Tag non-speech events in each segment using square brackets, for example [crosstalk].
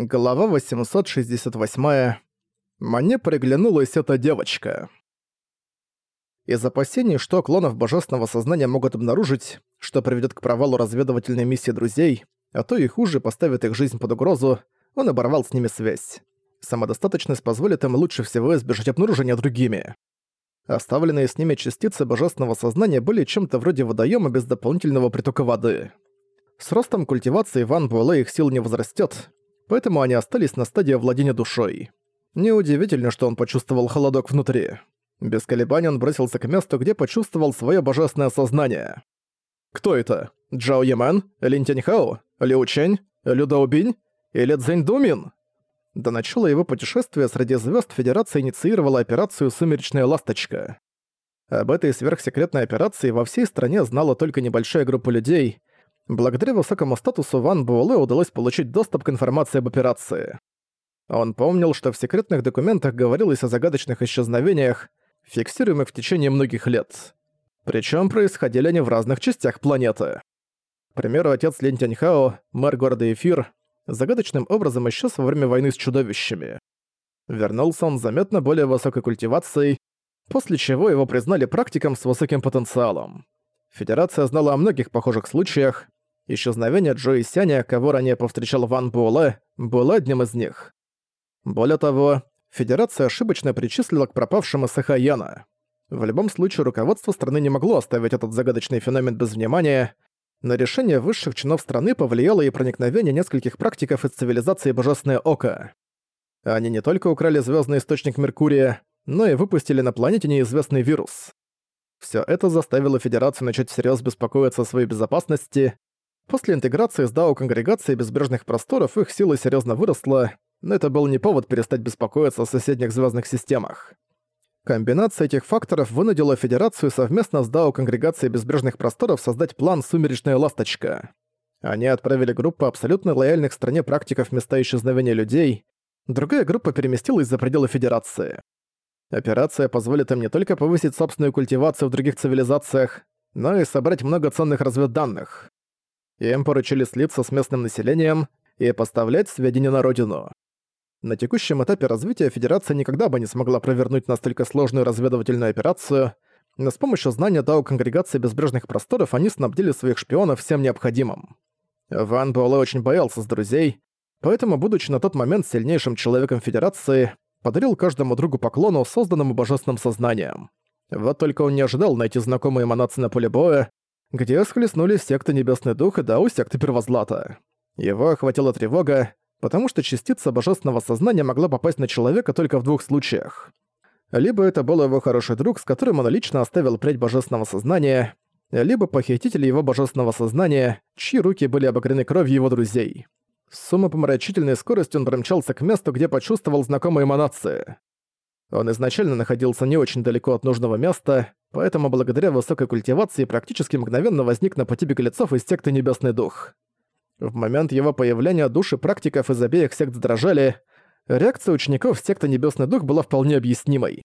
Глава 868. Мне приглянулась эта девочка. Из опасений, что клонов божественного сознания могут обнаружить, что приведет к провалу разведывательной миссии друзей, а то и хуже поставит их жизнь под угрозу, он оборвал с ними связь. Самодостаточность позволит им лучше всего избежать обнаружения другими. Оставленные с ними частицы божественного сознания были чем-то вроде водоема без дополнительного притока воды. С ростом культивации Ван Буэлэ их сил не возрастет, поэтому они остались на стадии владения душой. Неудивительно, что он почувствовал холодок внутри. Без колебаний он бросился к месту, где почувствовал свое божественное сознание. Кто это? Джао Ямен? Лин Тяньхао? Лиу Чэнь? Лю Даобинь? Или Цзэнь Думин? До начала его путешествия среди звезд Федерация инициировала операцию «Сумеречная ласточка». Об этой сверхсекретной операции во всей стране знала только небольшая группа людей, Благодаря высокому статусу Ван Буэлэ удалось получить доступ к информации об операции. Он помнил, что в секретных документах говорилось о загадочных исчезновениях, фиксируемых в течение многих лет. Причем происходили они в разных частях планеты. К примеру, отец Лин Тяньхао, мэр города Эфир, загадочным образом исчез во время войны с чудовищами. Вернулся он заметно более высокой культивацией, после чего его признали практиком с высоким потенциалом. Федерация знала о многих похожих случаях, Исчезновение Джои Сяня, кого ранее повстречал Ван Буэлэ, было одним из них. Более того, Федерация ошибочно причислила к пропавшему Сахаяна. В любом случае, руководство страны не могло оставить этот загадочный феномен без внимания. На решение высших чинов страны повлияло и проникновение нескольких практиков из цивилизации Божественное Око. Они не только украли звездный источник Меркурия, но и выпустили на планете неизвестный вирус. Все это заставило Федерацию начать всерьез беспокоиться о своей безопасности, После интеграции с Дао Конгрегации Безбрежных Просторов их сила серьезно выросла, но это был не повод перестать беспокоиться о соседних звездных системах. Комбинация этих факторов вынудила Федерацию совместно с Дао Конгрегацией Безбрежных Просторов создать план «Сумеречная ласточка». Они отправили группу абсолютно лояльных стране практиков места исчезновения людей, другая группа переместилась за пределы Федерации. Операция позволит им не только повысить собственную культивацию в других цивилизациях, но и собрать много ценных разведданных. Им поручили слиться с местным населением и поставлять сведения на родину. На текущем этапе развития Федерация никогда бы не смогла провернуть настолько сложную разведывательную операцию, но с помощью знания Дао Конгрегации Безбрежных Просторов они снабдили своих шпионов всем необходимым. Ван Буэлэ очень боялся с друзей, поэтому, будучи на тот момент сильнейшим человеком Федерации, подарил каждому другу поклону, созданному божественным сознанием. Вот только он не ожидал найти знакомые эманации на поле боя, где схлестнулись секты Небесный Дух и Дау секты Первозлата. Его охватила тревога, потому что частица божественного сознания могла попасть на человека только в двух случаях. Либо это был его хороший друг, с которым он лично оставил прядь божественного сознания, либо похититель его божественного сознания, чьи руки были обогрены кровью его друзей. С умопомрачительной скоростью он промчался к месту, где почувствовал знакомые эманации. Он изначально находился не очень далеко от нужного места, поэтому благодаря высокой культивации практически мгновенно возник на пути беглецов из секты Небесный Дух. В момент его появления души практиков из обеих сект дрожали, реакция учеников секты Небесный Дух была вполне объяснимой.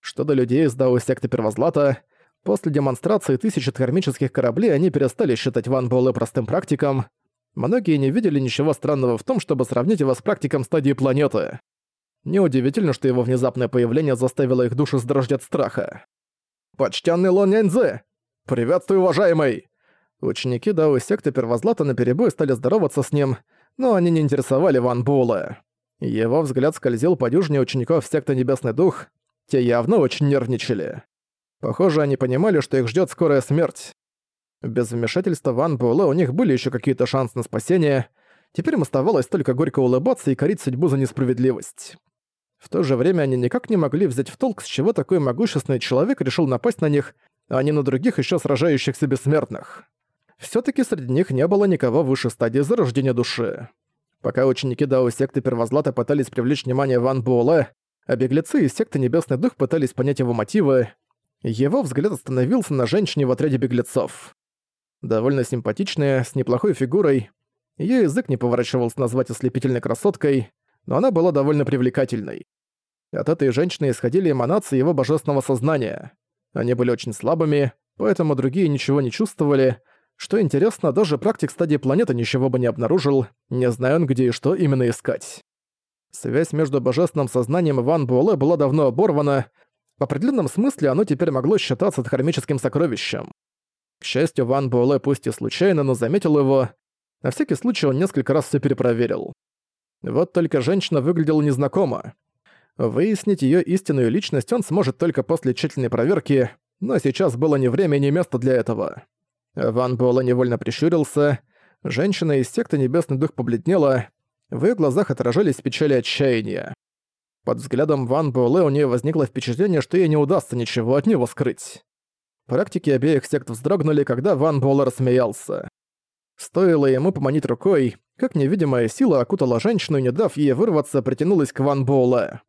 Что до людей из Дао секты Первозлата, после демонстрации тысячи кармических кораблей они перестали считать Ван Буэлэ простым практиком, многие не видели ничего странного в том, чтобы сравнить его с практиком стадии планеты. Неудивительно, что его внезапное появление заставило их души сдрожать от страха. «Почтенный Лон Няньзы! Приветствую, уважаемый!» Ученики Дао секты Первозлата наперебой стали здороваться с ним, но они не интересовали Ван Була. Его взгляд скользил по дюжине учеников секты Небесный Дух, те явно очень нервничали. Похоже, они понимали, что их ждет скорая смерть. Без вмешательства Ван Буэлэ у них были еще какие-то шансы на спасение, теперь им оставалось только горько улыбаться и корить судьбу за несправедливость. В то же время они никак не могли взять в толк, с чего такой могущественный человек решил напасть на них, а не на других еще сражающихся бессмертных. все таки среди них не было никого выше стадии зарождения души. Пока ученики Дао секты Первозлата пытались привлечь внимание Ван Буэлэ, а беглецы из секты Небесный Дух пытались понять его мотивы, его взгляд остановился на женщине в отряде беглецов. Довольно симпатичная, с неплохой фигурой, её язык не поворачивался назвать ослепительной красоткой, но она была довольно привлекательной. От этой женщины исходили эманации его божественного сознания. Они были очень слабыми, поэтому другие ничего не чувствовали, Что интересно, даже практик стадии планеты ничего бы не обнаружил, не зная он где и что именно искать. Связь между божественным сознанием и Ван Буэлэ была давно оборвана, в определенном смысле оно теперь могло считаться дхармическим сокровищем. К счастью, Ван Буэлэ пусть и случайно, но заметил его. На всякий случай он несколько раз все перепроверил. Вот только женщина выглядела незнакомо. Выяснить ее истинную личность он сможет только после тщательной проверки, но сейчас было ни время, ни место для этого. Ван Буэлэ невольно прищурился. Женщина из секты Небесный Дух побледнела. В ее глазах отражались печали отчаяния. Под взглядом Ван Буэлэ у нее возникло впечатление, что ей не удастся ничего от него скрыть. Практики обеих сект вздрогнули, когда Ван Буэлэ рассмеялся. Стоило ему поманить рукой, как невидимая сила окутала женщину не дав ей вырваться, притянулась к Ван Буэлэ.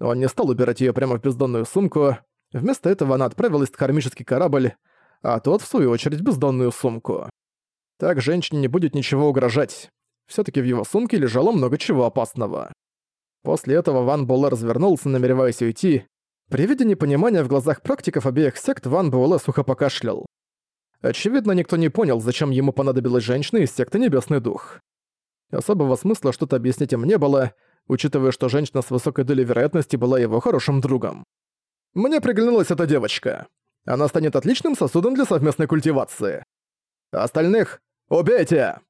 Он не стал убирать ее прямо в бездонную сумку, вместо этого она отправилась в кармический корабль, а тот, в свою очередь, в бездонную сумку. Так женщине не будет ничего угрожать. все таки в его сумке лежало много чего опасного. После этого Ван Буэлэ развернулся, намереваясь уйти. При виде непонимания в глазах практиков обеих сект Ван Буэлэ сухо покашлял. Очевидно, никто не понял, зачем ему понадобилась женщина из секты Небесный Дух. Особого смысла что-то объяснить им не было, учитывая, что женщина с высокой долей вероятности была его хорошим другом. «Мне приглянулась эта девочка. Она станет отличным сосудом для совместной культивации. Остальных убейте!»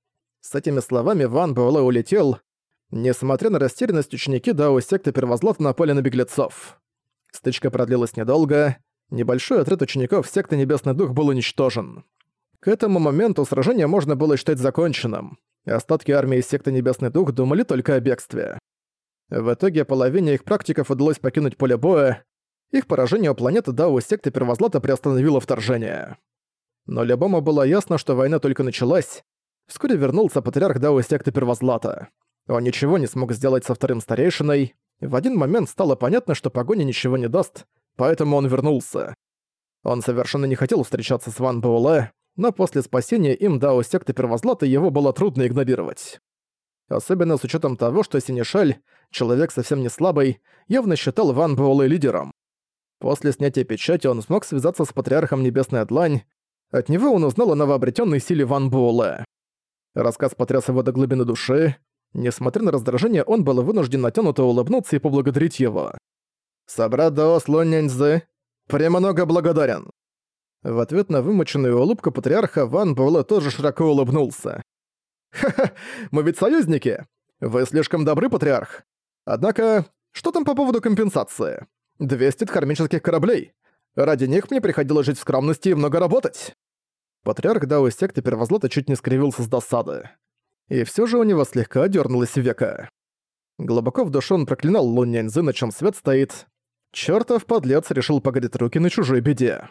С этими словами Ван Буэлэ улетел. Несмотря на растерянность, ученики Дао секты Первозлата напали на беглецов. Стычка продлилась недолго. Небольшой отряд учеников секты Небесный Дух был уничтожен. К этому моменту сражение можно было считать законченным. Остатки армии секты Небесный Дух думали только о бегстве. В итоге половине их практиков удалось покинуть поле боя, их поражение у планеты Дао секты Первозлата приостановило вторжение. Но любому было ясно, что война только началась. Вскоре вернулся патриарх Дао секты Первозлата. Он ничего не смог сделать со вторым старейшиной. В один момент стало понятно, что погоня ничего не даст, поэтому он вернулся. Он совершенно не хотел встречаться с Ван Буэлэ, но после спасения им Дао секты Первозлата его было трудно игнорировать. Особенно с учетом того, что Синишаль, человек совсем не слабый, явно считал Ван Буэлэ лидером. После снятия печати он смог связаться с Патриархом Небесная Длань. От него он узнал о новообретенной силе Ван Буэлэ. Рассказ потряс его до глубины души. Несмотря на раздражение, он был вынужден натянуто улыбнуться и поблагодарить его. «Собрат Даос Лонняньзы, премного благодарен!» В ответ на вымученную улыбку патриарха Ван Буэлэ тоже широко улыбнулся. «Ха-ха, [laughs] мы ведь союзники! Вы слишком добры, патриарх! Однако, что там по поводу компенсации? 200 кармических кораблей. Ради них мне приходилось жить в скромности и много работать. Патриарх Дао секты Первозлота чуть не скривился с досады. И все же у него слегка дернулось века. Глубоко в душе он проклинал Лунь Няньзы, на чем свет стоит. Чёртов подлец решил погреть руки на чужой беде.